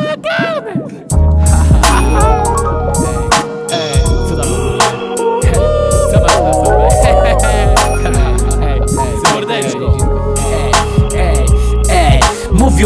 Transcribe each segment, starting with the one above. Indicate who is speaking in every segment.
Speaker 1: Ej,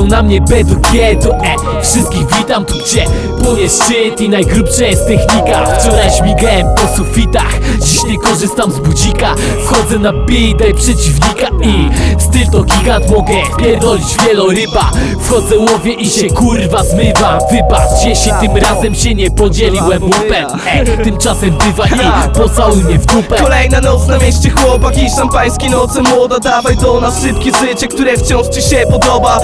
Speaker 1: na
Speaker 2: mnie B2G, to e Wszystkich witam tu gdzie? Płonie szczyt i najgrubsza jest technika. Wczoraj śmigałem po sufitach, dziś nie korzystam z budzika. Wchodzę na beat, daj przeciwnika i Styl to gigant, mogę pierdolić wieloryba. Wchodzę, łowię i się kurwa zmywam Wybacz, jeśli tym razem się nie podzieliłem łupem. E, Tymczasem bywa i pocałuj mnie w dupę.
Speaker 3: Kolejna noc na mieście chłopak i szampańskie noce młoda Dawaj do nas szybkie życie, które wciąż ci się podoba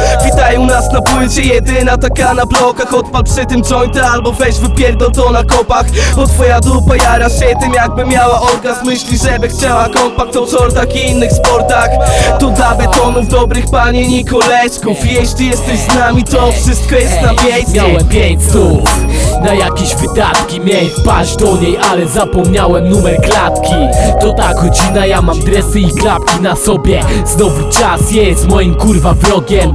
Speaker 3: Witają nas na płycie, jedyna taka na blokach. Odpal przy tym jointa albo weź wypierdol to na kopach. Bo twoja dupa jara się tym jakby miała orgazm. Myśli, żeby chciała kompakt w shortach i innych sportach. To dla betonów dobrych panie i koleżków Jeśli jesteś z nami to wszystko jest na miejscu.
Speaker 2: Miałem pięć słów na jakieś wydatki. Miałem wpaść do niej, ale zapomniałem numer klatki. To ta godzina, ja mam dresy i klapki na sobie. Znowu czas jest moim kurwa wrogiem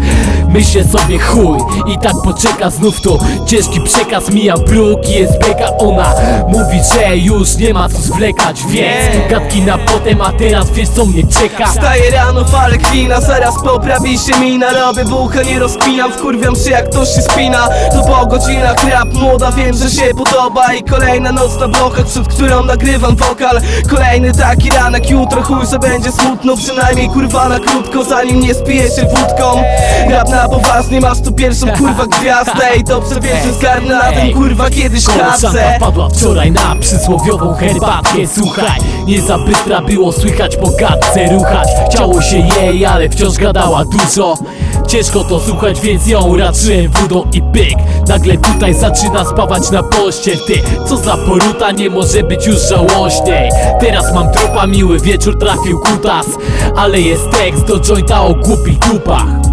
Speaker 2: Myślę sobie chuj i tak poczeka znów to. Ciężki przekaz, mijam próg i jest beka. Ona mówi, że już nie ma co zwlekać Więc gadki na potem, a teraz wiesz co mnie czeka.
Speaker 3: Wstaję rano, falę klina, zaraz poprawi się mina. Robię bucha, nie rozkminam, wkurwiam się jak ktoś się spina. To po godzinach rap, młoda, wiem, że się podoba. I kolejna noc na blokach, przed którą nagrywam wokal. Kolejny taki ranek, jutro chuj, że będzie smutno. Przynajmniej kurwa na krótko, zanim nie spiję się wódką. Rap na poważnie, masz tu pierwszą kurwa gwiazdę. I dobrze wiesz, że zgarnę na tym kurwa kiedyś
Speaker 2: Koleżanka
Speaker 3: kasę.
Speaker 2: Padła wczoraj na przysłowiową herbatkę. Słuchaj, nie za bystra było słychać po gadce ruchać. Chciało się jej, ale wciąż gadała dużo. Ciężko to słuchać, więc ją raczyłem wodą i pyk. Nagle tutaj zaczyna spawać na pościel Ty, co za poruta, nie może być już żałośniej. Teraz mam tropa, miły wieczór, trafił kutas Ale jest tekst do jointa o głupich dupach